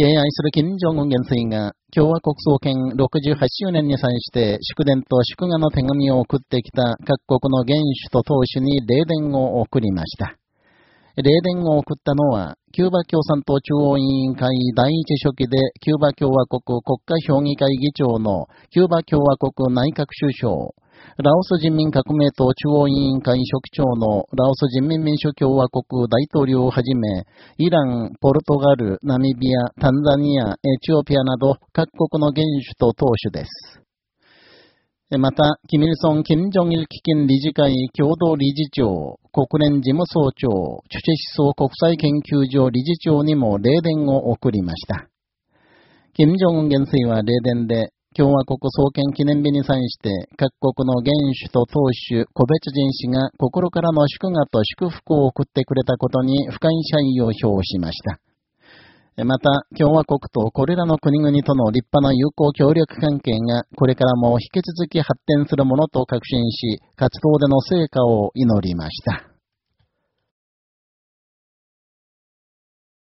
敬愛する金正恩元帥が共和国創建68周年に際して祝電と祝賀の手紙を送ってきた各国の元首と党首に霊電を送りました。霊電を送ったのは、キューバ共産党中央委員会第一書記でキューバ共和国国家評議会議長のキューバ共和国内閣首相、ラオス人民革命党中央委員会書記長のラオス人民民主共和国大統領をはじめ、イラン、ポルトガル、ナミビア、タンザニア、エチオピアなど各国の元首と党首です。また、キミルソン・キム・ジョンイル基金理事会共同理事長、国連事務総長、チュチェ思想国際研究所理事長にも霊電を送りました。キム・ジョン元帥は霊電で、共和国創建記念日に際して、各国の元首と党首、個別人士が心からの祝賀と祝福を送ってくれたことに深い謝意を表しました。また、共和国とこれらの国々との立派な友好協力関係がこれからも引き続き発展するものと確信し、活動での成果を祈りました。